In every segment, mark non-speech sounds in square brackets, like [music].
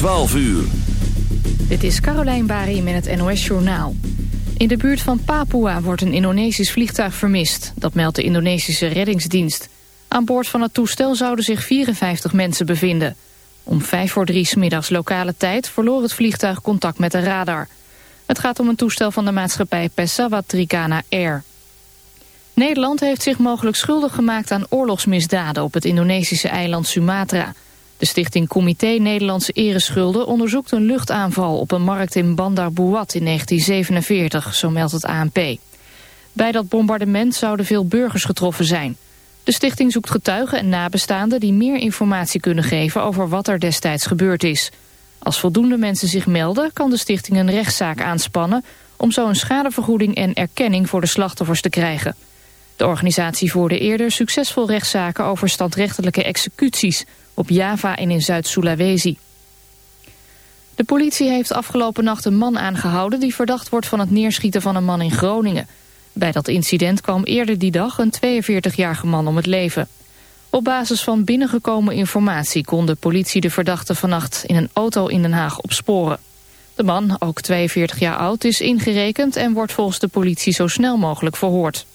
12 uur. Dit is Carolijn Bari met het NOS Journaal. In de buurt van Papua wordt een Indonesisch vliegtuig vermist. Dat meldt de Indonesische reddingsdienst. Aan boord van het toestel zouden zich 54 mensen bevinden. Om vijf voor drie middags lokale tijd verloor het vliegtuig contact met de radar. Het gaat om een toestel van de maatschappij Pesawat Trikana Air. Nederland heeft zich mogelijk schuldig gemaakt aan oorlogsmisdaden op het Indonesische eiland Sumatra. De stichting Comité Nederlandse Ereschulden onderzoekt een luchtaanval op een markt in Bandar Buat in 1947, zo meldt het ANP. Bij dat bombardement zouden veel burgers getroffen zijn. De stichting zoekt getuigen en nabestaanden die meer informatie kunnen geven over wat er destijds gebeurd is. Als voldoende mensen zich melden kan de stichting een rechtszaak aanspannen om zo een schadevergoeding en erkenning voor de slachtoffers te krijgen. De organisatie voerde eerder succesvol rechtszaken over standrechtelijke executies op Java en in Zuid-Sulawesi. De politie heeft afgelopen nacht een man aangehouden die verdacht wordt van het neerschieten van een man in Groningen. Bij dat incident kwam eerder die dag een 42-jarige man om het leven. Op basis van binnengekomen informatie kon de politie de verdachte vannacht in een auto in Den Haag opsporen. De man, ook 42 jaar oud, is ingerekend en wordt volgens de politie zo snel mogelijk verhoord.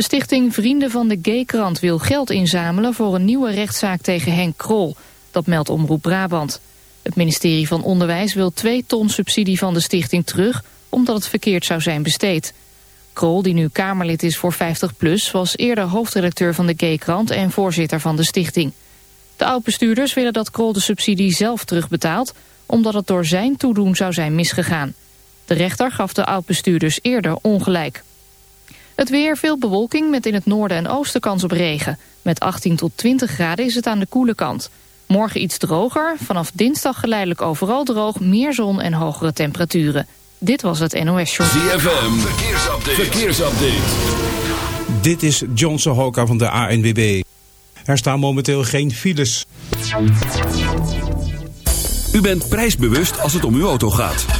De stichting Vrienden van de Gaykrant wil geld inzamelen voor een nieuwe rechtszaak tegen Henk Krol. Dat meldt Omroep Brabant. Het ministerie van Onderwijs wil 2 ton subsidie van de stichting terug... omdat het verkeerd zou zijn besteed. Krol, die nu Kamerlid is voor 50PLUS... was eerder hoofdredacteur van de Gaykrant en voorzitter van de stichting. De oud-bestuurders willen dat Krol de subsidie zelf terugbetaalt... omdat het door zijn toedoen zou zijn misgegaan. De rechter gaf de oud-bestuurders eerder ongelijk. Het weer, veel bewolking met in het noorden en oosten kans op regen. Met 18 tot 20 graden is het aan de koele kant. Morgen iets droger, vanaf dinsdag geleidelijk overal droog, meer zon en hogere temperaturen. Dit was het NOS Show. ZFM, verkeersupdate. verkeersupdate. Dit is John Sohoka van de ANWB. Er staan momenteel geen files. U bent prijsbewust als het om uw auto gaat.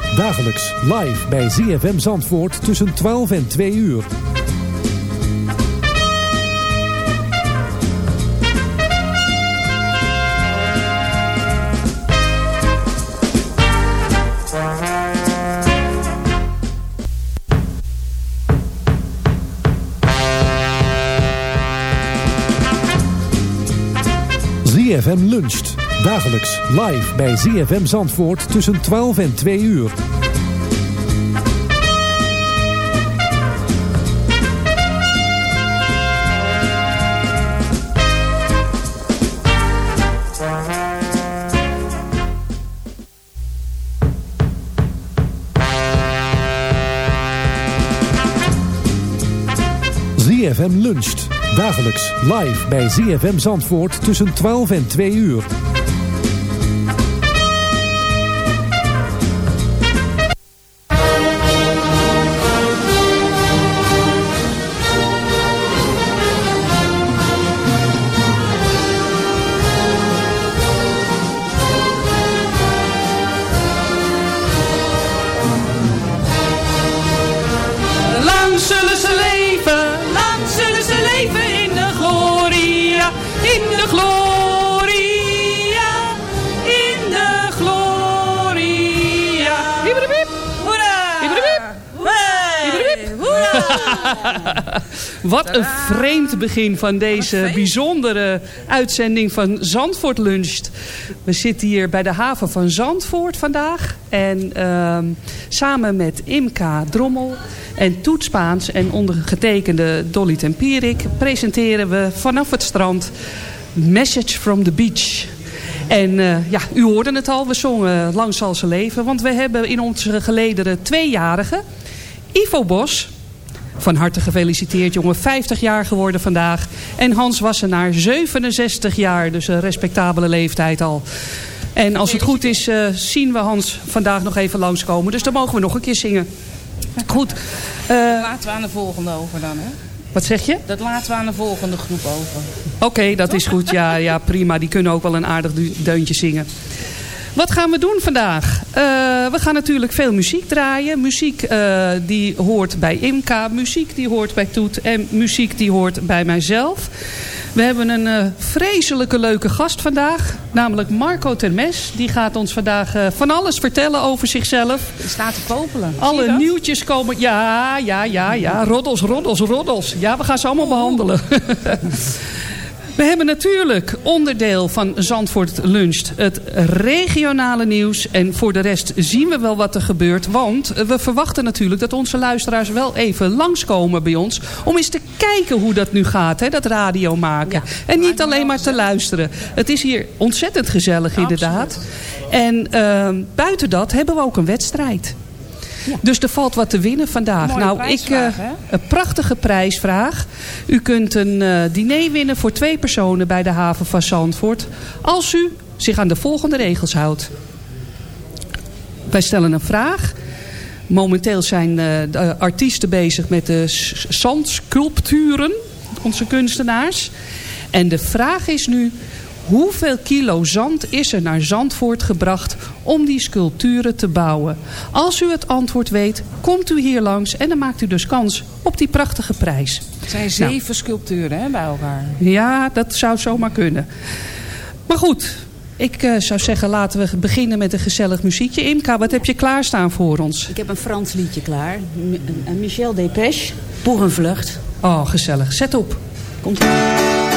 Dagelijks live bij ZFM Zandvoort tussen 12 en 2 uur. ZFM luncht. Dagelijks live bij ZFM Zandvoort tussen 12 en 2 uur. ZFM luncht. Dagelijks live bij ZFM Zandvoort tussen 12 en 2 uur. [laughs] Wat een vreemd begin van deze bijzondere uitzending van Zandvoort Luncht. We zitten hier bij de haven van Zandvoort vandaag. En ehm, samen met Imka Drommel en Toet Spaans en ondergetekende Dolly Tempierik... presenteren we vanaf het strand Message from the Beach... En eh, ja, u hoorde het al, we zongen Lang zal ze leven. Want we hebben in onze gelederen tweejarige Ivo Bos. Van harte gefeliciteerd, jongen. 50 jaar geworden vandaag. En Hans Wassenaar, 67 jaar. Dus een respectabele leeftijd al. En als het goed is, eh, zien we Hans vandaag nog even langskomen. Dus dan mogen we nog een keer zingen. Goed. Eh, laten we aan de volgende over dan, hè? wat zeg je? Dat laten we aan de volgende groep over. Oké, dat is goed. Ja, ja, prima. Die kunnen ook wel een aardig deuntje zingen. Wat gaan we doen vandaag? Eh, we gaan natuurlijk veel muziek draaien. Muziek eh, die hoort bij Imka. Muziek die hoort bij Toet. En muziek die hoort bij mijzelf. We hebben een eh, vreselijke leuke gast vandaag. Namelijk Marco Termes. Die gaat ons vandaag van alles vertellen over zichzelf. Die staat te popelen. Alle nieuwtjes komen. Ja, ja, ja, ja. Roddels, roddels, roddels. Ja, we gaan ze allemaal behandelen. [laughs] We hebben natuurlijk onderdeel van Zandvoort Luncht het regionale nieuws. En voor de rest zien we wel wat er gebeurt. Want we verwachten natuurlijk dat onze luisteraars wel even langskomen bij ons. Om eens te kijken hoe dat nu gaat, hè, dat radio maken. en niet alleen maar te luisteren. Het is hier ontzettend gezellig inderdaad. En ehm, buiten dat hebben we ook een wedstrijd. Dus er valt wat te winnen vandaag. Mooie nou, ik, hè? een prachtige prijsvraag. U kunt een eh, diner winnen voor twee personen bij de haven van Zandvoort. Als u zich aan de volgende regels houdt. Wij stellen een vraag. Momenteel zijn eh, de artiesten bezig met de zandsculpturen. Onze kunstenaars. En de vraag is nu... Hoeveel kilo zand is er naar Zandvoort gebracht om die sculpturen te bouwen? Als u het antwoord weet, komt u hier langs en dan maakt u dus kans op die prachtige prijs. Het zijn zeven sculpturen hè, bij elkaar. Ja, dat zou zomaar kunnen. Maar goed, ik eh, zou zeggen laten we beginnen met een gezellig muziekje. Imka, wat heb je klaarstaan voor ons? Ik heb een Frans liedje klaar. M- een Michel Dépêche, Pour een vlucht. Oh, gezellig. Zet op. Komt Pour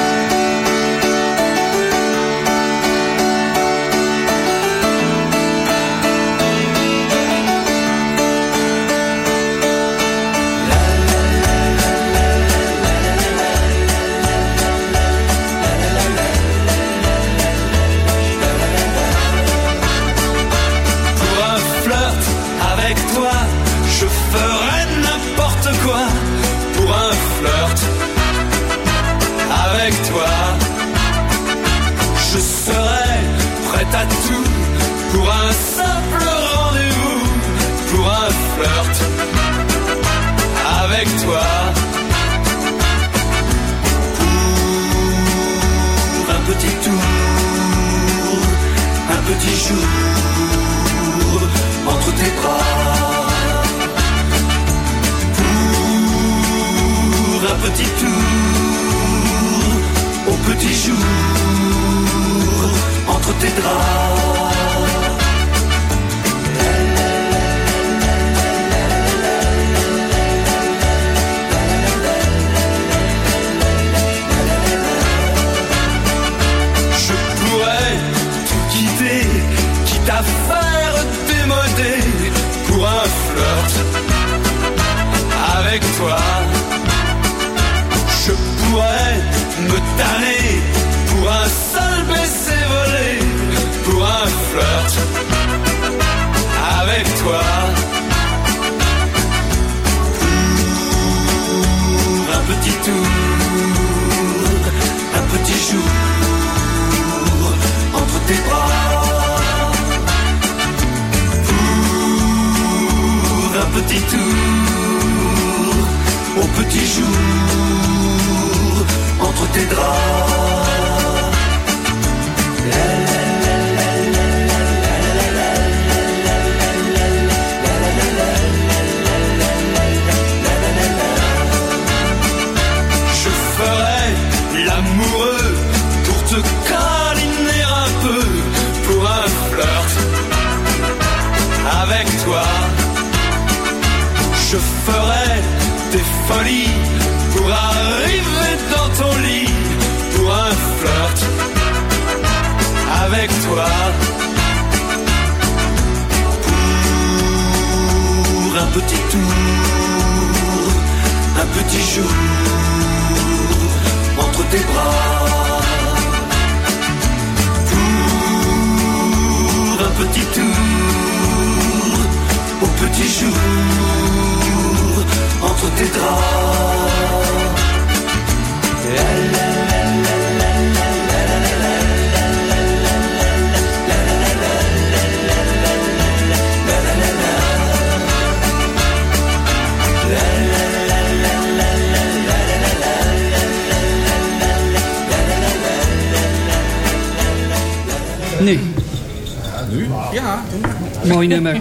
Mooi nummer. [laughs]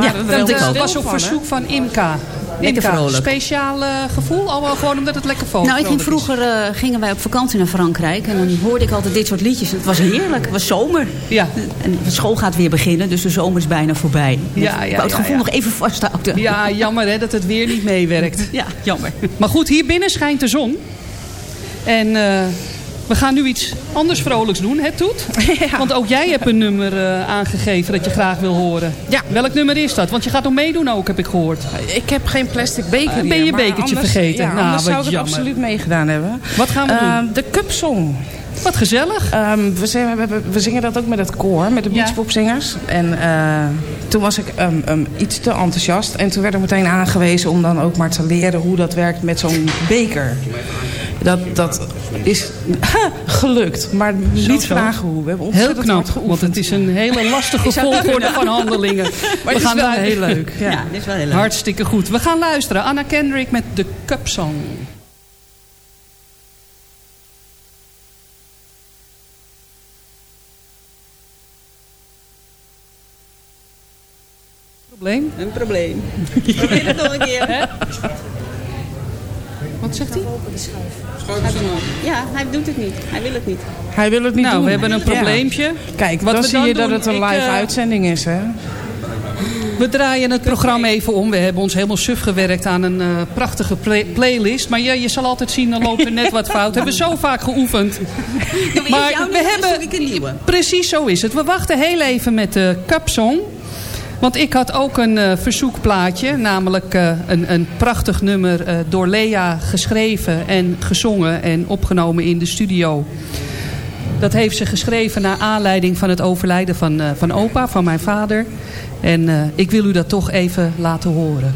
Ja, dat is- was op verzoek van Imka. Imka, speciaal eh, gevoel? Al wel gewoon omdat het lekker vrolijk Nou, ik ging vroeger eh, gingen wij op vakantie naar Frankrijk. En dan hoorde ik altijd dit soort liedjes. Het was heerlijk. Het was zomer. Ja. En de school gaat weer beginnen. Dus de zomer is bijna voorbij. Ja, ja, ik wou het ja, gevoel ja. nog even vasthouden. Ja, jammer hè, dat het weer niet meewerkt. [laughs] Ja, jammer. Maar goed, hier binnen schijnt de zon. En eh, we gaan nu iets anders vrolijks doen, hè Toet? [laughs] Want ook jij hebt een nummer eh, aangegeven dat je graag wil horen. Ja. Welk nummer is dat? Want je gaat nog meedoen ook, heb ik gehoord. Ik heb geen plastic beker Eh, ben je bekertje anders- vergeten? Ja, Nou, anders wat zou ik absoluut meegedaan hebben. Wat gaan we Ehm, doen? de Cup Song. Wat gezellig. Ehm, we, zingen, we, zingen dat ook met het koor, met de beachpopzingers. En eh, toen was ik ehm, iets te enthousiast. En toen werd ik meteen aangewezen om dan ook maar te leren hoe dat werkt met zo'n beker. Dat, dat is [laughs] gelukt, maar niet zo. vragen hoe. We hebben Heel knap, hard geoefend. want het is een hele lastige [laughs] volgorde van handelingen. [laughs] Maar we gaan wel heel leuk. Ja. Ja, dit is wel heel leuk. Hartstikke goed. We gaan luisteren. Anna Kendrick met de Cup Song. Probleem? Een probleem. Probeer het nog een keer. Wat zegt hij? Ja, hij doet het niet. Hij wil het niet. Hij wil het niet Nou, doen. we hebben een Ja. probleempje. Kijk, Wat dan we zie dan je dat het een ik, live eh, uitzending is, hè? We draaien het programma even om. We hebben ons helemaal suf gewerkt aan een eh, prachtige play- playlist. Maar je, je zal altijd zien, dan loopt er net wat fout. We hebben zo vaak geoefend. [laughs] Maar we hebben... ik een nieuwe. Precies zo is het. We wachten heel even met de Capsong. Want ik had ook een eh, verzoekplaatje. Namelijk eh, een, een prachtig nummer eh, door Lea geschreven en gezongen en opgenomen in de studio. Dat heeft ze geschreven naar aanleiding van het overlijden van, van opa, van mijn vader. En ik wil u dat toch even laten horen.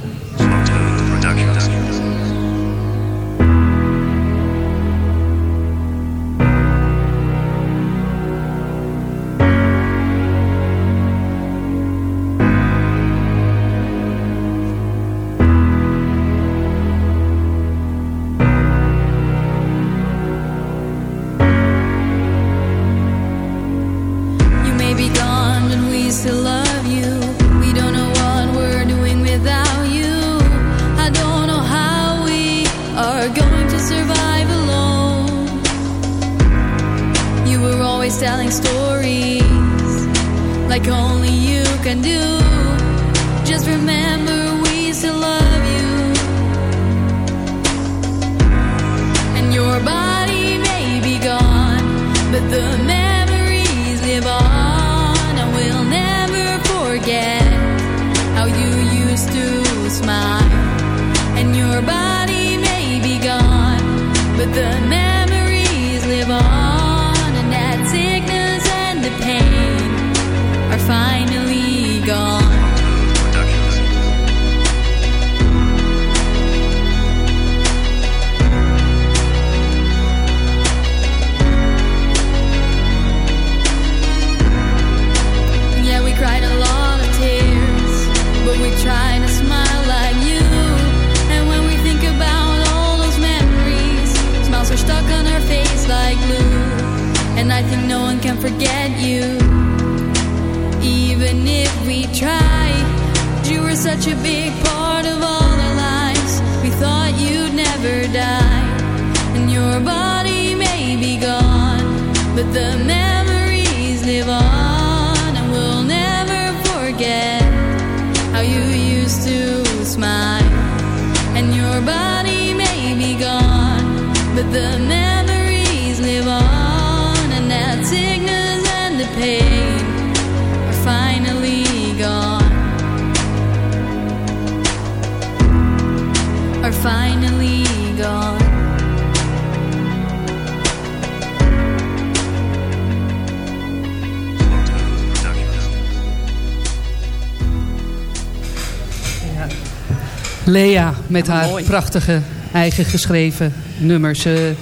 Lea met haar prachtige eigen geschreven nummers. Ze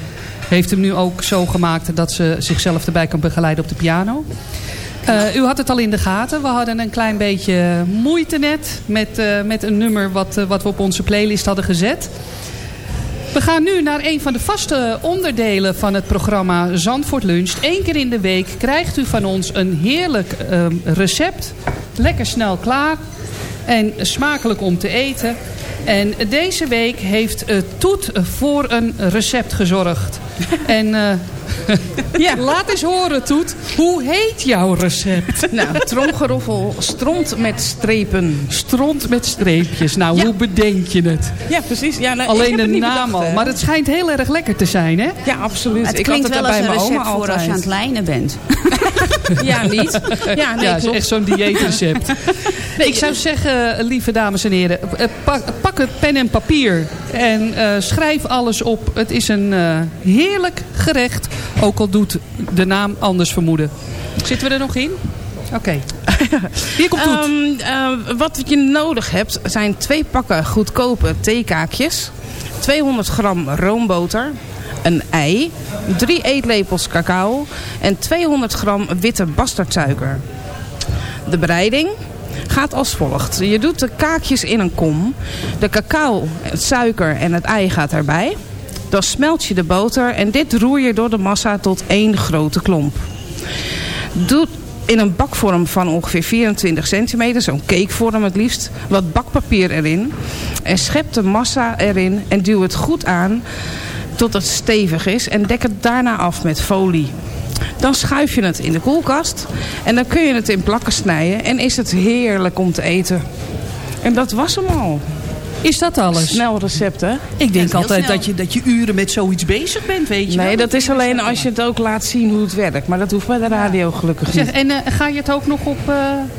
heeft hem nu ook zo gemaakt dat ze zichzelf erbij kan begeleiden op de piano. Eh, u had het al in de gaten. We hadden een klein beetje moeite net met, eh, met een nummer wat, eh, wat we op onze playlist hadden gezet. We gaan nu naar een van de vaste onderdelen van het programma Zandvoort Lunch. Eén keer in de week krijgt u van ons een heerlijk ehm, recept. Lekker snel klaar en smakelijk om te eten. En deze week heeft uh, Toet voor een recept gezorgd. [laughs] en eh, ja. [laughs] laat eens horen Toet, hoe heet jouw recept? [laughs] Nou, tromgeroffel stront met strepen. Stront met streepjes. Nou, hoe bedenk je het? Ja, precies. Ja, nou, Alleen de naam al. Maar het schijnt heel erg lekker te zijn, hè? Ja, absoluut. Het Ik klinkt had het wel als bij een mijn recept oma voor als je aan het lijnen bent. Ja, niet? Ja, nee, ja, het is echt zo'n dieetrecept. Nee, ik zou zeggen, lieve dames en heren, eh, pak, pak het pen en papier en eh, schrijf alles op. Het is een eh, heerlijk gerecht, ook al doet de naam anders vermoeden. Zitten we er nog in? Oké. [laughs] Hier komt Toet. Ehm, eh, wat je nodig hebt zijn twee pakken goedkope theekaakjes, 200 gram roomboter, een ei, drie eetlepels cacao en 200 gram witte bastardsuiker. De bereiding gaat als volgt. Je doet de kaakjes in een kom. De cacao, het suiker en het ei gaat erbij. Dan smelt je de boter en dit roer je door de massa tot één grote klomp. Doe in een bakvorm van ongeveer 24 centimeter, zo'n cakevorm het liefst, wat bakpapier erin. En schep de massa erin en duw het goed aan tot het stevig is en dek het daarna af met folie. Dan schuif je het in de koelkast en dan kun je het in plakken snijden en is het heerlijk om te eten. En dat was hem al. Is dat alles? Snel recept, hè? Ik denk altijd snel. dat je, dat je uren met zoiets bezig bent, weet je Nee, wel. dat is alleen als je het ook laat zien hoe het werkt. Maar dat hoeft bij de radio gelukkig Zeg, niet. en eh, ga je het ook nog op eh,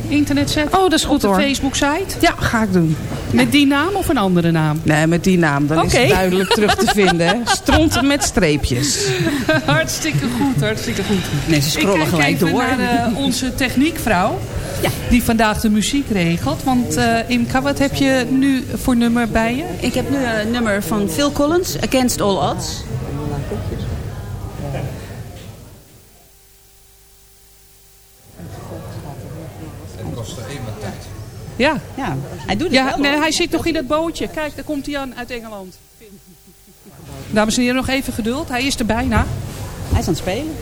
internet zetten? Oh, dat is goed Op de hoor. Facebook-site? Ja, ga ik doen. Met die naam of een andere naam? Nee, met die naam. Dan is het duidelijk terug te vinden. hè. [laughs] Stront met streepjes. hartstikke goed, hartstikke goed. Mensen scrollen Ik kijk gelijk even door. naar eh, onze techniekvrouw. Ja. Die vandaag de muziek regelt. Want eh Imka, wat heb je nu voor nummer bij je? Ik heb nu een nummer van Phil Collins, Against All Odds. Ja. Ja, hij doet het Ja, wel nee, hoor. hij zit nog in het bootje. Kijk, daar komt hij aan uit Engeland. Dames en heren, nog even geduld. Hij is er bijna. Hij is aan het spelen.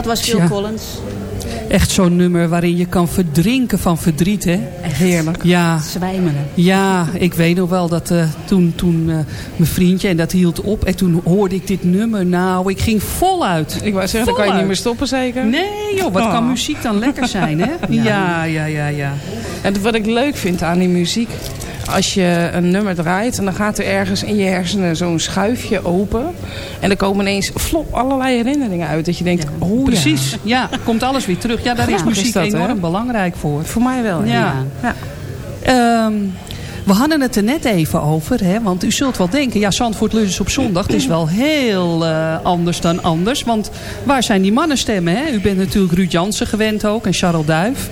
Dat was Phil. Collins. Echt zo'n nummer waarin je kan verdrinken van verdriet, hè? Heerlijk. Ja. Zwijmelen. Ja, ik weet nog wel dat eh, toen, toen eh, mijn vriendje, en dat hield op. En toen hoorde ik dit nummer. Nou, ik ging voluit. Ik wou zeggen, dan kan je niet meer stoppen zeker? Nee joh, wat Oh. kan muziek dan lekker zijn, hè? [laughs] Ja, ja, ja, ja. En wat ik leuk vind aan die muziek... Als je een nummer draait en dan gaat er ergens in je hersenen zo'n schuifje open. En er komen ineens flop allerlei herinneringen uit. Dat je denkt, oh Precies, ja, komt alles weer terug. Ja, daar is muziek is dat, hè? enorm belangrijk voor. Voor mij wel, Ja. ja. We hadden het er net even over, hè, want u zult wel denken... ja, Zandvoort Lunch op zondag, het is wel heel eh, anders dan anders. Want waar zijn die mannenstemmen? Hè? U bent natuurlijk Ruud Jansen gewend ook en Charles Duif.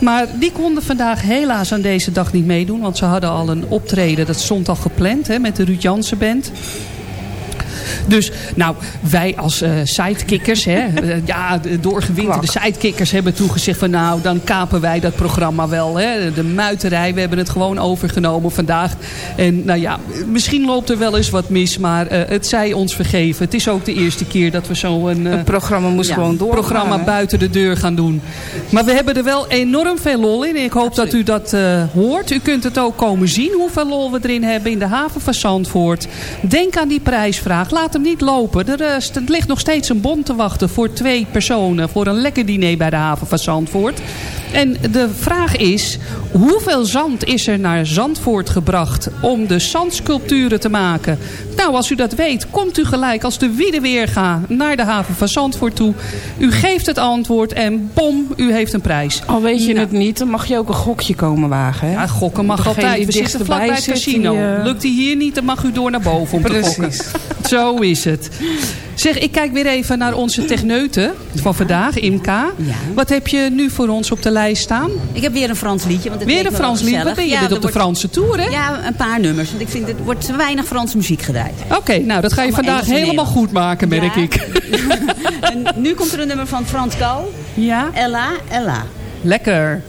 Maar die konden vandaag helaas aan deze dag niet meedoen... want ze hadden al een optreden, dat stond al gepland hè, met de Ruud Jansen Band... Dus nou, wij als eh, sidekickers, hè, [laughs] eh, ja, de doorgewinterde sidekickers hebben toegezegd van nou, dan kapen wij dat programma wel. Hè. De muiterij, we hebben het gewoon overgenomen vandaag. En nou ja, misschien loopt er wel eens wat mis, maar eh, het zij ons vergeven. Het is ook de eerste keer dat we zo'n Het programma moest gewoon programma hè? buiten de deur gaan doen. Maar we hebben er wel enorm veel lol in. Ik hoop dat u dat hoort. U kunt het ook komen zien hoeveel lol we erin hebben in de haven van Zandvoort. Denk aan die prijsvraag. Laat hem niet lopen. Er, eh, ligt nog steeds een bon te wachten voor twee personen. Voor een lekker diner bij de haven van Zandvoort. En de vraag is, hoeveel zand is er naar Zandvoort gebracht om de zandsculpturen te maken? Nou, als u dat weet, komt u gelijk als de wiede weer naar de haven van Zandvoort toe. U geeft het antwoord en bom, u heeft een prijs. Al weet je Nou, het niet, dan mag je ook een gokje komen wagen. Hè? Ja, gokken mag Degene altijd. We zitten dichterbij vlak bij het casino. die, eh, Lukt die hier niet, dan mag u door naar boven om te Precies. gokken. Zo is het. Zeg, ik kijk weer even naar onze techneuten van vandaag, Imka. Wat heb je nu voor ons op de lijst staan? Ik heb weer een Frans liedje. Want het Weer een Frans lied? gezellig. Wat ben je Ja, dit op de wordt- Franse tour, hè? Ja, een paar nummers. Want ik vind, het wordt te weinig Franse muziek Oké, nou dat ga je vandaag helemaal goed maken, merk Ja. ik. [laughs] En nu komt er een nummer van Frans Gal. Ja? Ella, Ella. Lekker.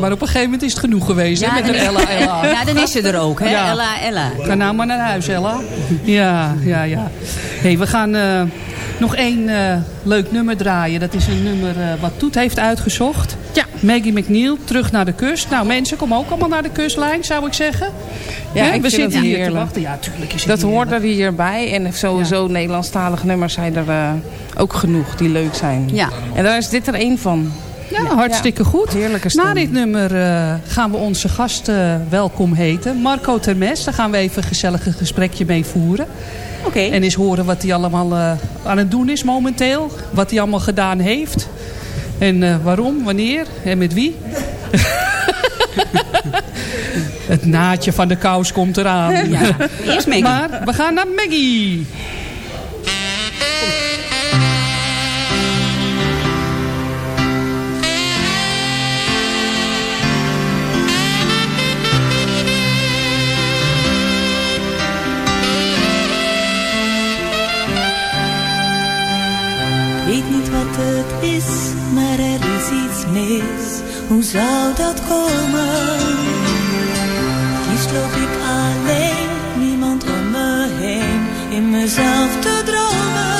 Maar op een gegeven moment is het genoeg geweest hè, met Ella Ella. Ja, dan is ze er ook, hè? Ja. Ella, Ella. Ga nou maar naar huis, Ella. Ja, ja, ja. Hey, we gaan eh, nog één eh, leuk nummer draaien. Dat is een nummer eh, wat Toet heeft uitgezocht. Ja. Maggie McNeil, Terug naar de kust. Nou, mensen, kom ook allemaal naar de kustlijn, zou ik zeggen. Ja, ik we zitten hier te wachten. Ja, tuurlijk is het Dat hoort er hierbij. En sowieso Nederlandstalige nummers zijn er eh, ook genoeg die leuk zijn. Ja. En daar is dit er één van. Ja, hartstikke goed. Heerlijke stem. Na dit nummer eh, gaan we onze gast eh, welkom heten. Marco Termes, daar gaan we even een gezellig gesprekje mee voeren. Oké. En eens horen wat hij allemaal eh, aan het doen is momenteel. Wat hij allemaal gedaan heeft. En eh, waarom, wanneer en met wie. [laughs] Het naadje van de kous komt eraan. Ja, eerst Maggie. Maar we gaan naar Maggie. Weet niet wat het is, maar er is iets mis. Hoe zou dat komen? Liefst loop ik alleen, niemand om me heen, in mezelf te dromen.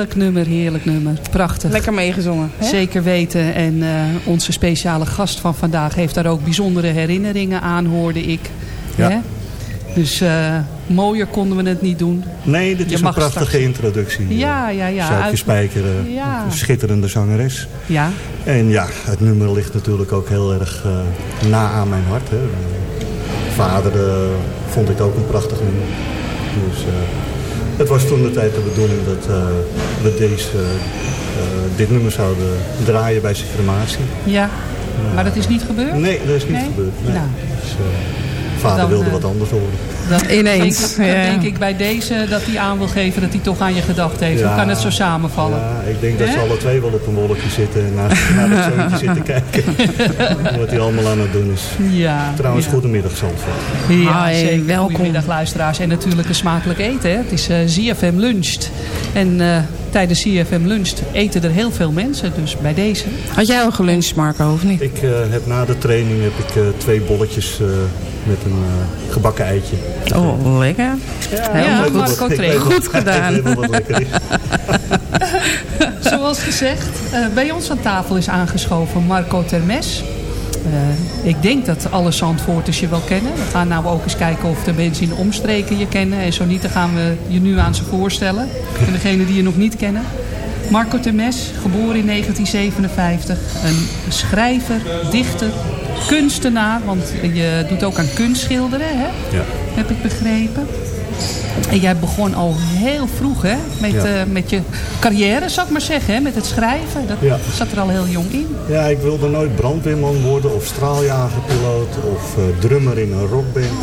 Heerlijk nummer, heerlijk nummer. Prachtig. Lekker meegezongen. hè? Zeker weten. En eh, onze speciale gast van vandaag heeft daar ook bijzondere herinneringen aan, hoorde ik. Ja. Hè? Dus eh, mooier konden we het niet doen. Nee, dit Je is een prachtige straks- introductie. Ja, ja, ja. Sjoukje Uit- Spijker, eh, Ja. een schitterende zangeres. Ja. En ja, het nummer ligt natuurlijk ook heel erg eh, na aan mijn hart. Hè. Eh, Vader eh, vond ik ook een prachtig nummer. Dus eh, het was toen de tijd de bedoeling dat eh, we deze, eh, dit nummer zouden draaien bij zijn crematie. Ja. Maar dat is niet gebeurd? Nee, dat is niet Nee? gebeurd. Nee. Nou. Dus, eh, vader Dan, wilde eh, wat anders horen. Dan Ineens, Denk, ik- ja. denk ik bij deze dat hij aan wil geven dat hij toch aan je gedacht heeft. Hoe kan het zo samenvallen? Ja, ik denk dat ze alle twee wel op een wolkje zitten en naar, naar dat zoontje [laughs] zitten kijken. [laughs] wat hij allemaal aan het doen is. Ja, Trouwens, ja. goedemiddag Zandvoort. Ja, Hi, zeker. welkom. Goedemiddag luisteraars. En natuurlijk een smakelijk eten. Hè. Het is eh ZFM Luncht. En eh, tijdens ZFM Luncht eten er heel veel mensen. Dus bij deze. Had jij al geluncht, Marco, of niet? Ik eh, heb na de training heb ik, eh, twee bolletjes eh, met een eh, gebakken eitje. Oh, lekker. Ja, wel Marco Goed gedaan. Ik weet wel wat lekker is. [laughs] Zoals gezegd, eh, bij ons aan tafel is aangeschoven Marco Termes. Eh, ik denk dat alle Zandvoorters je wel kennen. We gaan nou ook eens kijken of de mensen in de omstreken je kennen. En zo niet, dan gaan we je nu aan ze voorstellen. [laughs] En degene die je nog niet kennen. Marco Termes, geboren in 1957. Een schrijver, dichter, kunstenaar. Want je doet ook aan kunstschilderen, hè? Ja. heb ik begrepen. En jij begon al heel vroeg hè? Met, Ja. eh, met je carrière, zou ik maar zeggen. Hè? Met het schrijven. Dat Ja. zat er al heel jong in. Ja, ik wilde nooit brandweerman worden of straaljagerpiloot of eh, drummer in een rockband.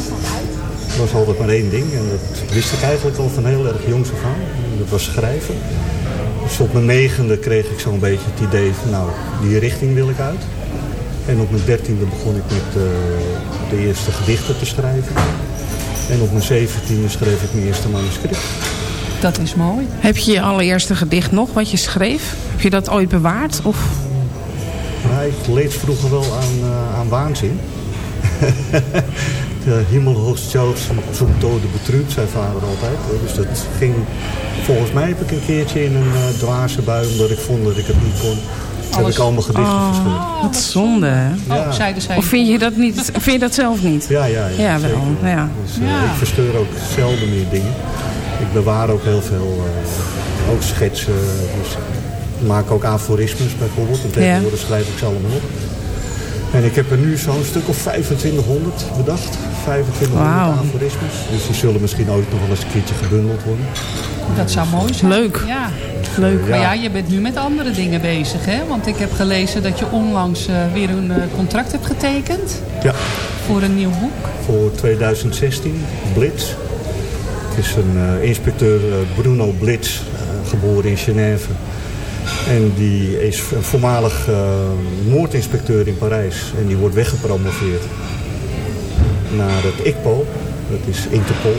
Dat was altijd maar één ding en dat wist ik eigenlijk al van heel erg jongs af aan. Dat was schrijven. Dus op mijn negende kreeg ik zo'n beetje het idee van nou, die richting wil ik uit. En op mijn dertiende begon ik met eh, de eerste gedichten te schrijven. En op mijn zeventiende schreef ik mijn eerste manuscript. Dat is mooi. Heb je je allereerste gedicht nog, wat je schreef? Heb je dat ooit bewaard? Of... Ja, ik leed vroeger wel aan, eh, aan waanzin. [laughs] de Himmelhoogst Joods zoekt dode betrübt, zei vader altijd. Dus dat ging, volgens mij heb ik een keertje in een eh, dwaze bui, omdat ik vond dat ik het niet kon, heb ik al mijn gedichten Oh, verscheurd. wat zonde, hè? Oh, zeiden zij. Of vind je dat, niet, vind je dat zelf niet? Ja, ja, ja. Ja, wel. Ja. Dus, eh, Ja. Ik verscheur ook zelden meer dingen. Ik bewaar ook heel veel, eh, ook schetsen. Dus ik maak ook aforismes bijvoorbeeld. En tegenwoordig schrijf ik ze allemaal op. En ik heb er nu zo'n stuk of 2500 bedacht. 2500 Wauw. aforismes. Dus die zullen misschien ooit nog wel eens een keertje gebundeld worden. Dat zou mooi zijn. Leuk. Ja. Leuk. Maar ja, je bent nu met andere dingen bezig. Hè? Want ik heb gelezen dat je onlangs eh, weer een eh, contract hebt getekend. Ja, Voor een nieuw boek. voor 2016, Blitz. Het is een eh, inspecteur Bruno Blitz, geboren in Genève. En die is een voormalig moordinspecteur in Parijs. En die wordt weggepromoveerd naar het ICPO, dat is Interpol.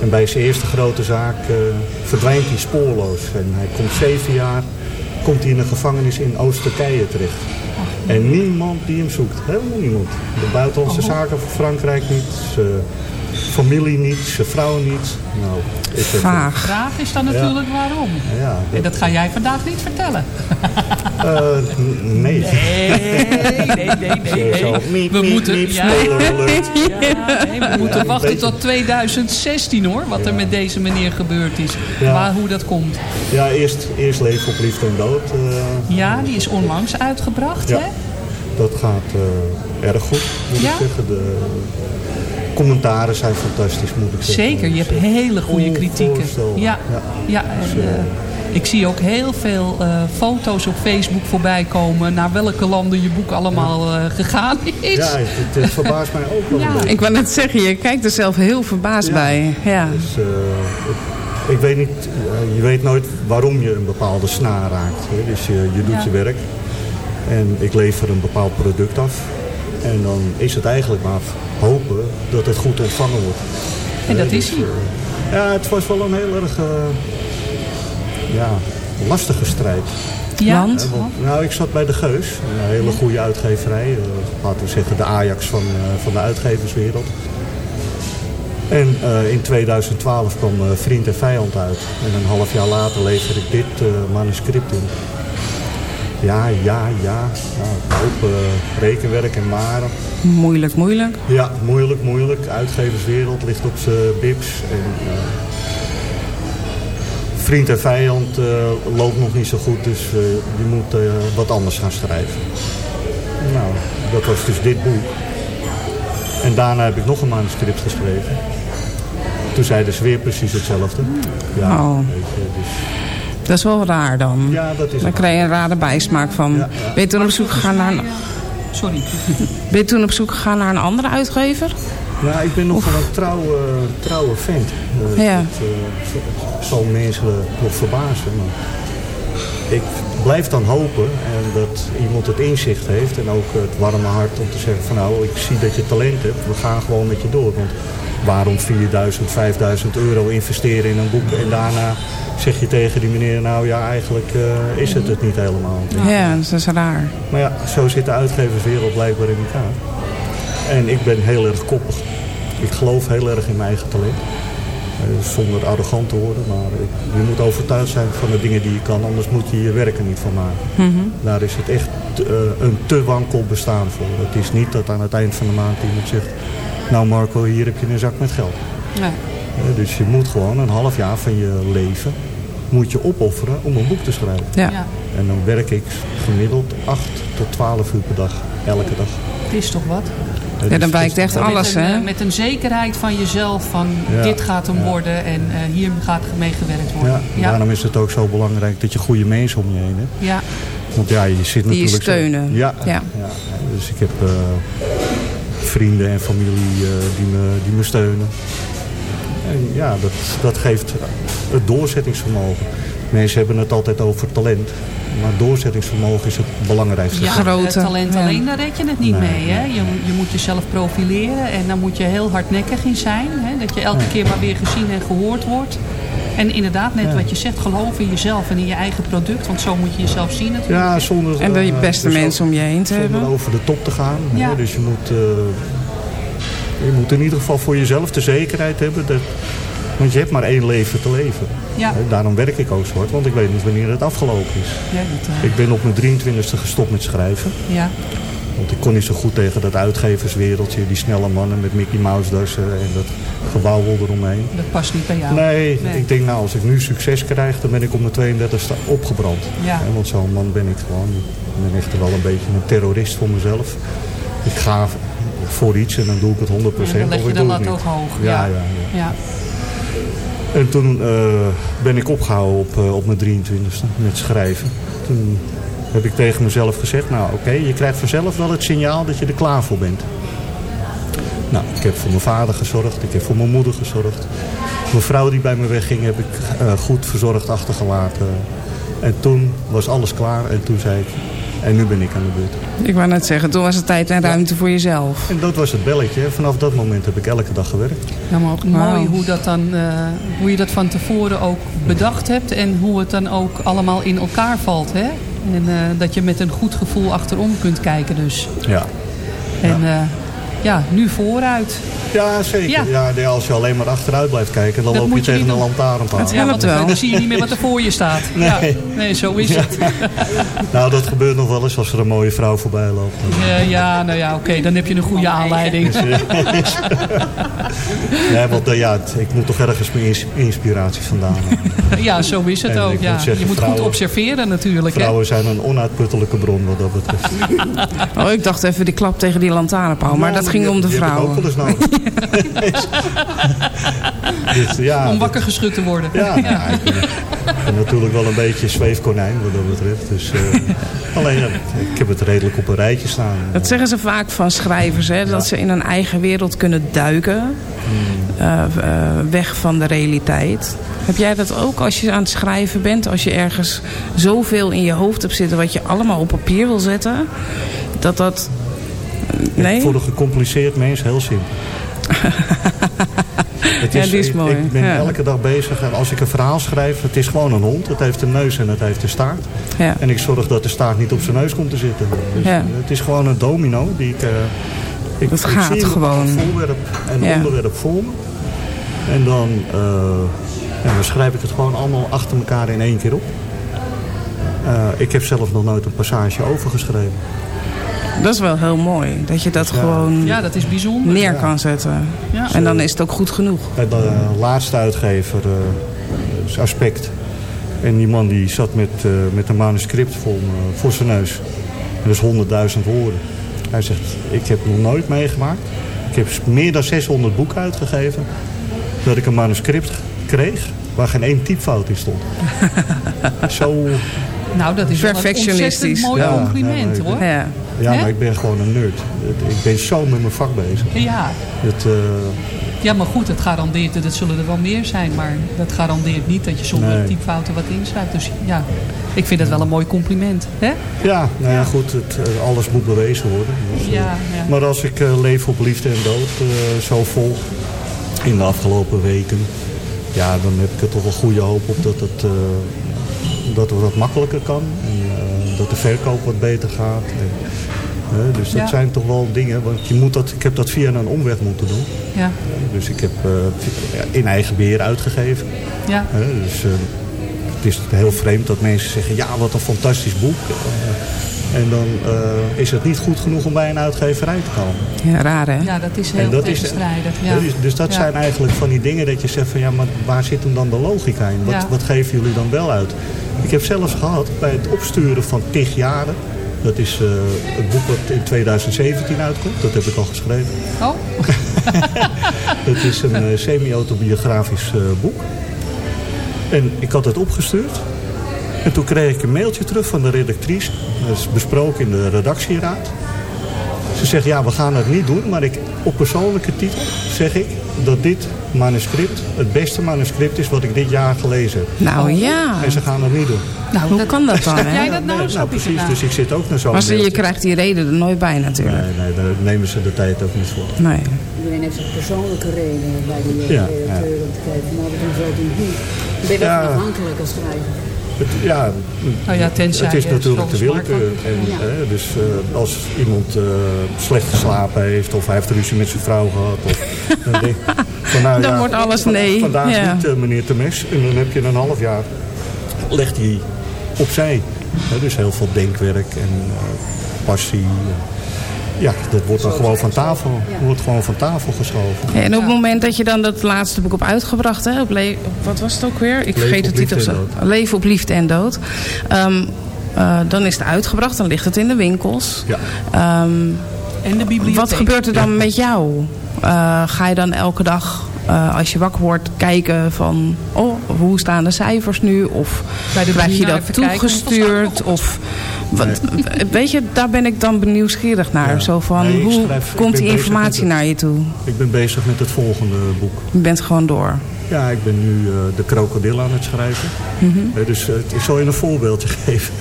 En bij zijn eerste grote zaak eh, verdwijnt hij spoorloos. En hij komt zeven jaar komt hij in een gevangenis in Oost-Turkije terecht. En niemand die hem zoekt. Helemaal niemand. De buitenlandse zaken van Frankrijk niet. Familie niet. Zijn vrouw niet. Nou, ik Vaag. Vraag is dan natuurlijk waarom. Ja, En dat ga jij vandaag niet vertellen. [laughs] eh, nee. Nee, nee, nee, nee. Zo, nee. miep, We miep, moeten, miep, ja, nee, we moeten wachten beetje. tot 2016 hoor. Wat er met deze meneer gebeurd is. Ja. Waar, hoe dat komt. Ja, eerst, eerst leven op liefde en dood. eh, Ja, die is onlangs uitgebracht. Ja. Hè? Dat gaat eh, erg goed, moet Ja? ik zeggen. De commentaren zijn fantastisch, moet ik zeggen. Zeker, je hebt Dus, eh, hele goede kritieken. Ja, ja. en, eh, ik zie ook heel veel eh, foto's op Facebook voorbij komen... naar welke landen je boek allemaal eh, gegaan is. Ja, het, het verbaast mij ook wel Ja. Ik wou net zeggen, je kijkt er zelf heel verbaasd Ja. bij. Ja. Dus, eh, ik, ik weet niet, eh, je weet nooit waarom je een bepaalde snaar raakt. Hè? Dus je, je doet Ja. je werk en ik lever een bepaald product af. En dan is het eigenlijk maar hopen dat het goed ontvangen wordt. En dat is dus, hij. eh, ja, het was wel een heel erg eh, ja, lastige strijd. Ja, Want? Hè, want, nou, ik zat bij de Geus, een hele goede uitgeverij. eh, laten we zeggen de Ajax van, eh, van de uitgeverswereld. En eh, in 2012 kwam eh, Vriend en Vijand uit. En een half jaar later lever ik dit eh, manuscript in. Ja, ja, ja. Nou, hoop eh, rekenwerk en maren. Moeilijk, moeilijk. Ja, moeilijk, moeilijk. Uitgeverswereld ligt op zijn bips. En, eh, vriend en vijand eh, loopt nog niet zo goed, dus eh, je moet wat anders gaan schrijven. Nou, dat was dus dit boek. En daarna heb ik nog een manuscript geschreven. Toen zeiden ze weer precies hetzelfde. Ja, Oh. je, dus Dat is wel raar dan. Ja, dat is Dan krijg je een rare bijsmaak van. Ben je toen op zoek gegaan naar een... Sorry. Ben je toen op zoek gegaan naar een andere uitgever? Ja, ik ben nog een trouwe, trouwe vent. Eh, Ja. Dat eh, zal mensen nog verbazen. Maar ik blijf dan hopen en dat iemand het inzicht heeft. En ook het warme hart om te zeggen van nou, ik zie dat je talent hebt. We gaan gewoon met je door. Want waarom 4000, 5000 euro investeren in een boek en daarna zeg je tegen die meneer nou ja, eigenlijk eh, is het het niet helemaal. Ja, dat is raar. Maar ja, zo zit de uitgeverswereld blijkbaar in elkaar. En ik ben heel erg koppig. Ik geloof heel erg in mijn eigen talent. Eh, zonder arrogant te worden, maar ik- je moet overtuigd zijn van de dingen die je kan, anders moet je je werk er niet van maken. Mhm. Daar is het echt eh, een te wankel bestaan voor. Het is niet dat aan het eind van de maand iemand zegt, nou Marco, hier heb je een zak met geld. Eh, dus je moet gewoon een half jaar van je leven moet je opofferen om een boek te schrijven. Ja. Ja. En dan werk ik gemiddeld 8 tot 12 uur per dag, elke dag. Het is toch wat? Ja, dan dus- wijkt echt alles, hè? eh, met een zekerheid van jezelf van Ja. dit gaat hem Ja. worden en eh, hier gaat mee gewerkt Ja, worden. en daarom is het ook zo belangrijk dat je goede mensen om je heen hebt. ja. Want ja, je zit Die je natuurlijk... steunen. Ja, Ja. ja. Dus ik heb eh, vrienden en familie eh, die, me, die me steunen. En ja, dat, dat geeft het doorzettingsvermogen. Mensen hebben het altijd over talent. Maar doorzettingsvermogen is het belangrijkste. Ja, Grote, het talent ja. alleen, daar red je het niet Nee, mee. Hè? Je, je moet jezelf profileren en dan moet je heel hardnekkig in zijn. Hè? Dat je elke keer maar weer gezien en gehoord wordt. En inderdaad, net Ja. wat je zegt, geloof in jezelf en in je eigen product. Want zo moet je jezelf zien natuurlijk. Ja, zonder, En de eh, beste dus mensen om je heen te Zonder hebben. over de top te gaan. hè. Ja. Dus je moet, eh, je moet in ieder geval voor jezelf de zekerheid hebben. Dat, want je hebt maar één leven te leven. Ja. Daarom werk ik ook zo hard, want ik weet niet wanneer het afgelopen is. Ja, dat, eh, Ik ben op mijn 23e gestopt met schrijven. ja. Want ik kon niet zo goed tegen dat uitgeverswereldje. Die snelle mannen met Mickey Mouse dassen en dat gewauwel eromheen. dat past niet bij jou. Nee, Nee. ik denk nou als ik nu succes krijg, dan ben ik op mijn 32e opgebrand. Ja. Want zo'n man ben ik gewoon. Ik ben echt wel een beetje een terrorist voor mezelf. Ik ga voor iets en dan doe ik het 100%. En dan leg je lat niet. ook hoog. Ja, ja. Ja. ja. Ja. En toen eh, ben ik opgehouden op, eh, op mijn 23e met schrijven. Toen heb ik tegen mezelf gezegd, nou oké, je krijgt vanzelf wel het signaal dat je er klaar voor bent. Nou, ik heb voor mijn vader gezorgd, ik heb voor mijn moeder gezorgd. Mijn vrouw die bij me wegging heb ik eh, goed verzorgd achtergelaten. En toen was alles klaar en toen zei ik, en nu ben ik aan de beurt. Ik wou net zeggen, toen was het tijd en ruimte voor jezelf. En dat was het belletje. Vanaf dat moment heb ik elke dag gewerkt. Nou, maar ook Wauw. mooi hoe, dat dan, eh, hoe je dat van tevoren ook bedacht hebt. En hoe het dan ook allemaal in elkaar valt. Hè? En eh, dat je met een goed gevoel achterom kunt kijken dus. Ja. En ja, ja nu vooruit. Ja, zeker. Ja. Ja. nee, als je alleen maar achteruit blijft kijken, dan Dat loop je tegen een lantaarnpaal. Ja, helpt want wel. dan zie je niet meer wat er voor je staat. Nee. Ja, nee, zo is het. [laughs] Nou, dat gebeurt nog wel eens als er een mooie vrouw voorbij loopt. Ja, ja nou ja, oké, dan heb je een goede aanleiding. [laughs] Ja, want eh, ja, ik moet toch ergens mijn ins- inspiratie vandaan halen. [laughs] Ja, zo is het En ook. Ja. moet zeggen, je moet goed observeren natuurlijk. Hè? Vrouwen zijn een onuitputtelijke bron wat dat betreft. Oh, ik dacht even die klap tegen die lantaarnpaal. Maar dat ging om de ook vrouwen. wel eens nodig. [laughs] Dus, ja, Om wakker geschud te worden. Ja, nou, ik ben, ik ben natuurlijk wel een beetje zweefkonijn wat dat betreft. Dus, eh, [laughs] alleen, ja, ik heb het redelijk op een rijtje staan. Dat zeggen ze vaak van schrijvers, hè, dat ze in een eigen wereld kunnen duiken. Hmm. eh, eh, weg van de realiteit. Heb jij dat ook als je aan het schrijven bent? Als je ergens zoveel in je hoofd hebt zitten wat je allemaal op papier wil zetten? Dat dat... Nee? Voor een gecompliceerd mens heel simpel. Het Ja, die is ik- mooi, Ik ben ja. elke dag bezig en als ik een verhaal schrijf, het is gewoon een hond. Het heeft een neus en het heeft een staart. Ja. En ik zorg dat de staart niet op zijn neus komt te zitten. Dus. Het is gewoon een domino die ik... eh, ik Het ik gaat zie gewoon. voorwerp en onderwerp voor me. En dan, ja, dan schrijf ik het gewoon allemaal achter elkaar in één keer op. Eh, ik heb zelf nog nooit een passage overgeschreven. Dat is wel heel mooi. Dat je dat gewoon Ja, dat is bijzonder. neer Ja. kan zetten. Ja. En dan is het ook goed genoeg. Bij de laatste uitgever, eh, Aspect. En die man die zat met, eh, met een manuscript voor, voor zijn neus. En dat is 100.000 woorden. Hij zegt, ik heb nog nooit meegemaakt. Ik heb meer dan 600 boeken uitgegeven. Dat ik een manuscript kreeg waar geen één typfout in stond. [laughs] Zo... Nou, dat is wel een ontzettend mooi Ja, compliment, ja, hoor. Ja. Ja, maar ik ben gewoon een nerd. Ik ben zo met mijn vak bezig. Ja. Het, eh, ja, maar goed, het garandeert, dat zullen er wel meer zijn. Maar dat garandeert niet dat je zonder Nee. typfouten wat inschrijft. Dus ja, ik vind dat wel een mooi compliment. Hè? ja, nou ja, goed. Het, eh, alles moet bewezen worden. Dus, eh, Ja, ja. Maar als ik eh, Leef op Liefde en Dood zo volg in de afgelopen weken... Ja, dan heb ik er toch wel goede hoop op dat het, dat het wat makkelijker kan. En, dat de verkoop wat beter gaat. En, dus dat Ja. zijn toch wel dingen. Want je moet dat, ik heb dat via een omweg moeten doen. Ja, Dus ik heb eh, in eigen beheer uitgegeven. ja. Hè, dus eh, het is heel vreemd dat mensen zeggen, ja, wat een fantastisch boek. Eh, en dan eh, is het niet goed genoeg om bij een uitgeverij te komen. ja, raar hè? ja, dat is heel dat is- tegenstrijdig. Ja. Dus, dus dat Ja. zijn eigenlijk van die dingen dat je zegt van, ja, maar waar zit hem dan de logica in? Wat, Ja. wat geven jullie dan wel uit? Ik heb zelfs gehad bij het opsturen van tig jaren. Dat is eh, het boek wat in 2017 uitkomt. Dat heb ik al geschreven. Oh, [laughs] Het is een eh, semi-autobiografisch eh, boek. En ik had het opgestuurd. En toen kreeg ik een mailtje terug van de redactrice. Dat is besproken in de redactieraad. Ze zegt, ja, we gaan het niet doen. Maar ik, op persoonlijke titel zeg ik dat dit manuscript het beste manuscript is wat ik dit jaar gelezen heb. Nou ja. En ze gaan het niet doen. nou, Hoe dat, kan dat dan? Hè? jij dat nou? Nee, Snap nou precies, nou? dus ik zit ook naar zo'n Maar ze- je krijgt die reden er nooit bij natuurlijk. Nee, nee, daar nemen ze de tijd ook niet voor. Nee. Iedereen heeft zijn persoonlijke redenen bij die Ja, eh, redacteur om te kijken. Nou, dat doen ze ook niet. Dan ben je Ja. wel afhankelijk als schrijver. Het, ja, Nou ja, tenzij het is natuurlijk de willekeur. En, hè, dus eh, als iemand eh, slecht geslapen heeft of hij heeft ruzie met zijn vrouw gehad. Of, [laughs] dan denk van, nou, Dan ja, wordt alles van- nee. Vandaag Ja. niet, eh, meneer Temes. En dan heb je een half jaar, legt hij opzij. Hè, dus heel veel denkwerk en eh, passie. Ja, dat wordt dan gewoon van tafel, wordt gewoon van tafel geschoven. En op het moment dat je dan dat laatste boek op uitgebracht, hè, op wat was het ook weer? Ik Leven vergeet liefde titel zo. Leven op liefde en dood. Ehm, eh, dan is het uitgebracht, dan ligt het in de winkels. Ja. Ehm, En de bibliotheek. wat gebeurt er dan met jou? Eh, ga je dan elke dag, eh, als je wakker wordt, kijken van... oh, hoe staan de cijfers nu? Of Bij de krijg je dat toegestuurd? staat Of, wat, weet je, daar ben ik dan nieuwsgierig naar. Ja. Zo van, Nee, hoe schrijf- komt die informatie het- naar je toe? Ik ben bezig met het volgende boek. Je bent gewoon door. Ja, ik ben nu eh, de krokodil aan het schrijven. Eh, dus eh, ik zal je een voorbeeldje [laughs] geven.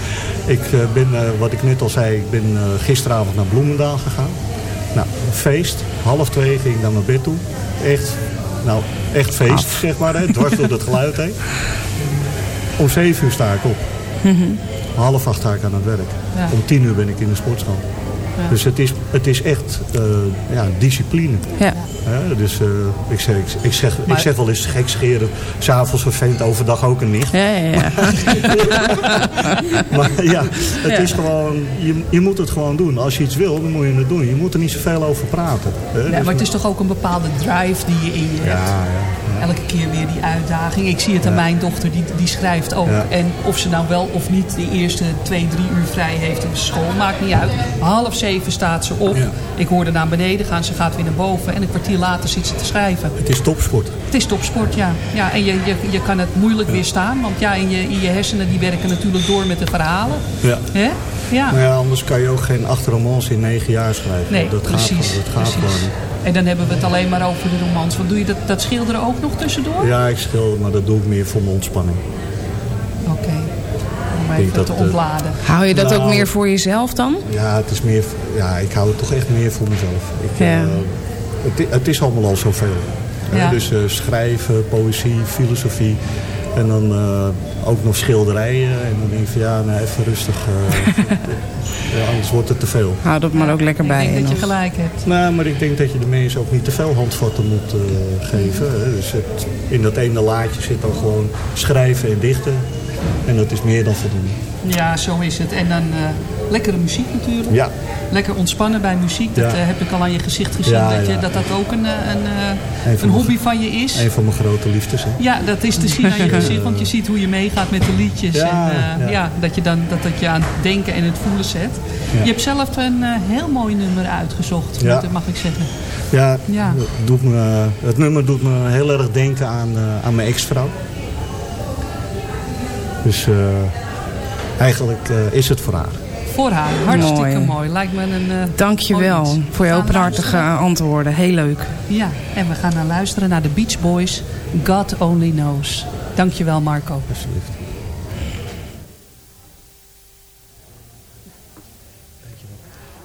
Ik eh, ben, eh, wat ik net al zei, ik ben eh, gisteravond naar Bloemendaal gegaan. Nou, feest. Half twee ging ik naar mijn bed toe. Echt, nou, echt feest, zeg maar. Hè, dwars door [laughs] het geluid heen. Om zeven uur sta ik op. Half acht ga ik aan het werk. Ja. Om tien uur ben ik in de sportschool. Ja. Dus het is, het is echt eh, ja, discipline. Ja. Ja, dus eh, ik, zeg, ik, ik zeg, ik zeg wel eens gekscheren. S'avonds vervelend, overdag ook een nicht. Ja, ja, ja. [laughs] Maar ja, het Ja. is gewoon, je, je moet het gewoon doen. Als je iets wil, dan moet je het doen. Je moet er niet zoveel over praten. hè. Ja, Dus- maar het is toch ook een bepaalde drive die je in je ja, hebt. ja, Elke keer weer die uitdaging. Ik zie het aan mijn dochter, die, die schrijft ook. En of ze nou wel of niet de eerste twee, drie uur vrij heeft in school, maakt niet uit. Half zeven staat ze op. Ik hoorde naar beneden gaan, ze gaat weer naar boven. En een kwartier later zit ze te schrijven. Het is topsport. Het is topsport, ja. ja en je, je, je kan het moeilijk weerstaan. Want ja, in je, in je hersenen die werken natuurlijk door met de verhalen. Ja. Ja. Maar ja, anders kan je ook geen acht romans in negen jaar schrijven. Nee, dat precies. Gaat, dat gaat precies. gewoon. En dan hebben we het alleen maar over de romans. Wat doe je dat, dat schilderen ook nog tussendoor? Ja, ik schilder, maar dat doe ik meer voor mijn ontspanning. Oké. Om even dat, te eh, ontladen. Hou je dat ook Nou, meer voor jezelf dan? Ja, het is meer, ja, ik hou het toch echt meer voor mezelf. Ik, Ja. eh, het, is allemaal al zoveel. Hè, Ja. Dus eh, schrijven, poëzie, filosofie. En dan eh, ook nog schilderijen. En dan denk ik van ja, nou, even rustig. eh, [laughs] ja, anders wordt het te veel. Hou dat maar ook lekker Ik bij denk je dat je gelijk hebt. Nou, maar ik denk dat je de mensen ook niet te veel handvatten moet eh, geven. Hè. Dus het, in dat ene laadje zit dan gewoon schrijven en dichten. En dat is meer dan voldoende. Ja, zo is het. En dan, eh, lekkere muziek natuurlijk. Ja. Lekker ontspannen bij muziek. Dat Ja. eh, heb ik al aan je gezicht gezien. Ja, dat, je, dat dat ook een, eh, een, eh, Een een hobby van je is. Een van mijn grote liefdes. Hè. Ja, dat is te zien aan je [laughs] gezicht, want je ziet hoe je meegaat met de liedjes. Ja, en ja. dat je dan dat het je aan het denken en het voelen zet. Je hebt zelf een heel mooi nummer uitgezocht, moet- mag ik zeggen. Ja, Ja. Het, doet me, het nummer doet me heel erg denken aan, aan mijn ex-vrouw. Dus eigenlijk is het voor haar. Voor haar, hartstikke mooi. Mooi. Lijkt me een. eh, Dank je mooi wel voor je openhartige luisteren. antwoorden. Heel leuk. Ja, en we gaan dan luisteren naar de Beach Boys. God Only Knows. Dankjewel Marco. Alsjeblieft.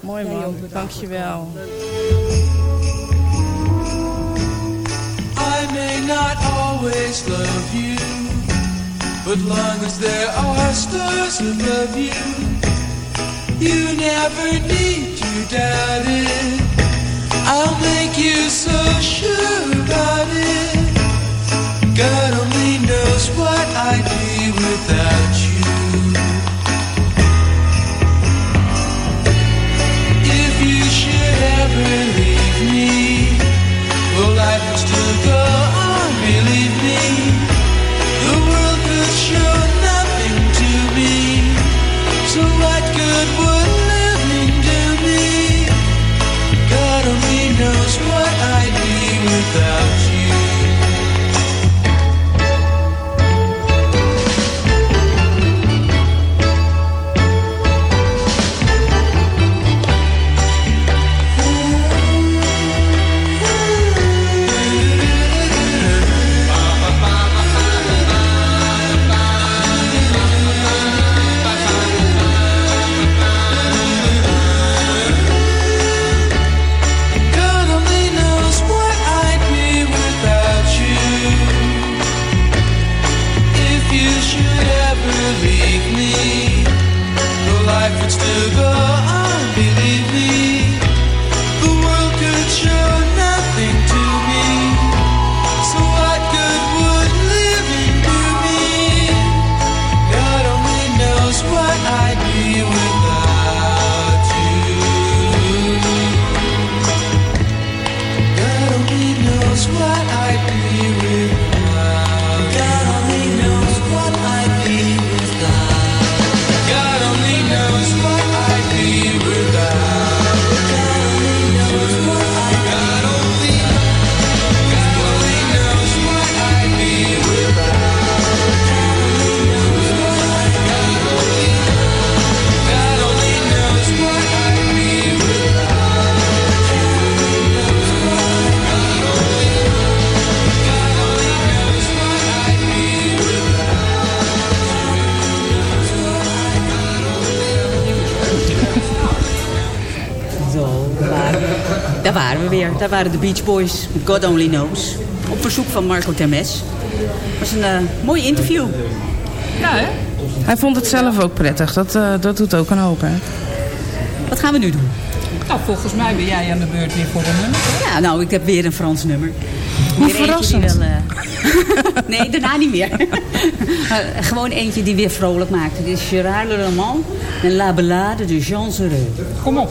Mooi man, dank je wel. I may not always love you, but long as there are stars above you, you never need to doubt it. I'll make you so sure about it. God only knows what I'd be without you. If you should ever leave me, well, life would still go on, believe me. to go. Daar waren de Beach Boys God Only Knows. Op verzoek van Marco Termes. Het was een eh, mooi interview. Ja, hè? Hij vond het zelf ook prettig. Dat, eh, dat doet ook een hoop, hè? Wat gaan we nu doen? Nou, volgens mij ben jij aan de beurt weer voor een nummer. Ja, nou, ik heb weer een Frans nummer. Hoe verrassend. wel, eh, [laughs] nee, daarna niet meer. [laughs] Gewoon eentje die weer vrolijk maakt. Dit is Gérard Lenormand en La Ballade de Jean Zereux. Kom op.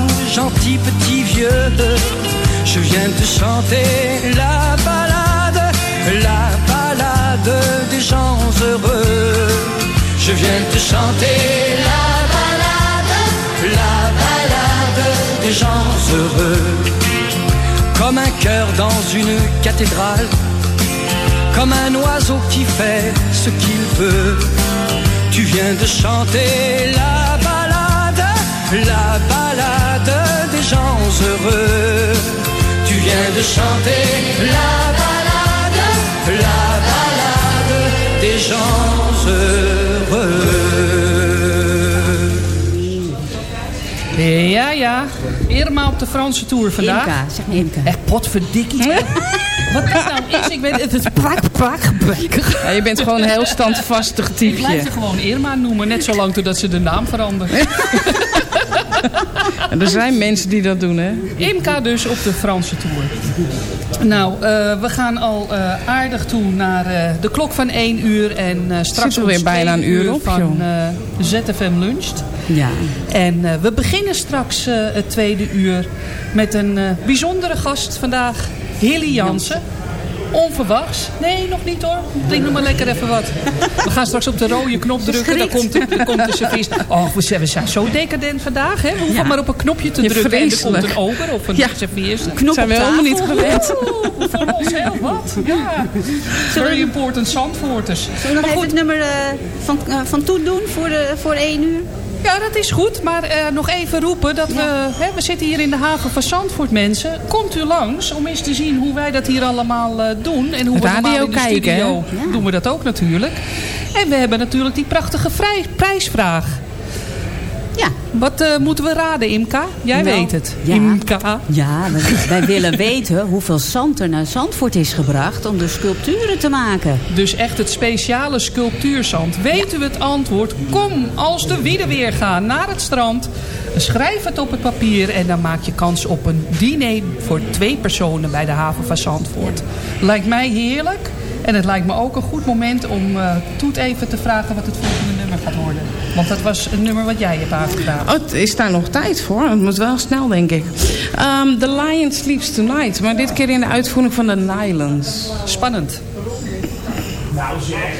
gentil petit vieux. Je viens te chanter la balade, la balade des gens heureux. Je viens te chanter la balade, la balade des gens heureux. Comme un cœur dans une cathédrale, comme un oiseau qui fait ce qu'il veut. Tu viens de chanter la balade, la balade gens heureux. Tu viens de chanter la balade, la balade des gens heureux. Ja, ja. Irma op de Franse Tour vandaag. Imka, zeg maar Imka. Echt potverdikkie. [laughs] Wat dat nou is, ik weet het. is prak, prak, Ja, je bent gewoon een heel standvastig Ik typeje. blijf ze gewoon Irma noemen, net zolang totdat ze de naam veranderen. [laughs] En er zijn mensen die dat doen, hè? Imka dus op de Franse Tour. Nou, eh, we gaan al eh, aardig toe naar eh, de klok van 1 uur. En eh, straks er weer bijna een uur op, van eh, ZFM Luncht. Ja. En eh, we beginnen straks eh, het tweede uur met een bijzondere gast vandaag. Hilly Jansen. Onverwachts. Nee, nog niet hoor. Drink nog maar lekker even wat. We gaan straks op de rode knop drukken. Dan komt, de, dan komt de servist. Oh, we zijn, we zijn zo decadent vandaag. Hè? We hoeven Ja. maar op een knopje te drukken. En er komt vreselijk. een ober of een Ja. servierster. Knop Zijn we helemaal niet gewend. Voelen ons heel wat. Ja. Very important Zandvoorters. Zullen we nog even het nummer eh, van, eh, van Toet doen voor, de, voor 1 uur? Ja, dat is goed. Maar eh, nog even roepen dat we... Hè, we zitten hier in de haven van Zandvoort, mensen. Komt u langs om eens te zien hoe wij dat hier allemaal eh, doen. En hoe we normaal in de kijken, studio hè? doen we dat ook natuurlijk. En we hebben natuurlijk die prachtige vrij- prijsvraag. Wat eh, moeten we raden, Imka? Jij Nou, weet het. ja. Imka. Ja, wij, wij willen weten hoeveel zand er naar Zandvoort is gebracht om de sculpturen te maken. Dus echt het speciale sculptuurzand. Weet u het antwoord? Kom als de wieden weer gaan naar het strand. Schrijf het op het papier en dan maak je kans op een diner voor twee personen bij de haven van Zandvoort. Lijkt mij heerlijk. En het lijkt me ook een goed moment om eh, Toet even te vragen wat het volgende nummer gaat worden. Want dat was een nummer wat jij hebt aangevraagd. Oh, het is daar nog tijd voor. Het moet wel snel, denk ik. Ehm, the Lion Sleeps Tonight. Maar dit keer in de uitvoering van de Nylons. Spannend. Nou zeg.